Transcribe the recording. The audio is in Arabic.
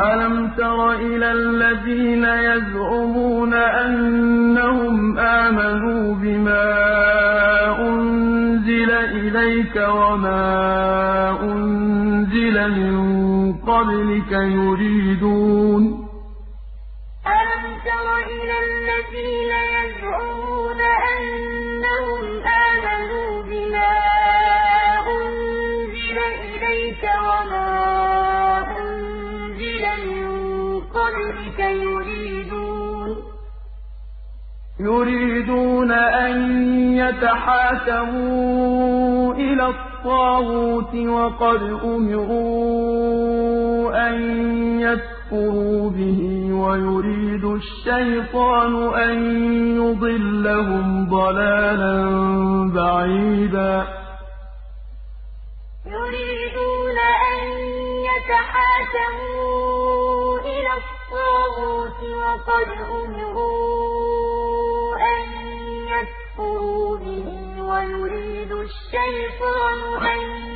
أَلَمْ تَرَ إِلَى الَّذِينَ يَزْعُمُونَ أَنَّهُمْ آمَنُوا بِمَا أُنزِلَ إِلَيْكَ وَمَا أُنزِلَ مِن قَبْلِكَ يُرِيدُونَ أَلَمْ تَرَ إِلَى الَّذِينَ يَزْعُمُونَ أَنَّهُمْ آمَنُوا بِمَا أُنزِلَ إِلَيْكَ وَمَا قَبْلِكَ يُرِيدُونَ أَن يَتَحَاكَمُوا إِلَى الطَّاغُوتِ وَقَدْ أُمِرُوا أَن يَكْفُرُوا بِهِ وَيُرِيدُ الشَّيْطَانُ أَن يُضِلَّهُمْ ضَلَالًا بَعِيدًا. يُرِيدُونَ أَن يَتَحَاكَمُوا الطَّاغُوتِ وَقَدْ أُمِرُوا أَن يَكْفُرُوا بِهِ وَيُرِيدُ الشَّيْطَانُ أَن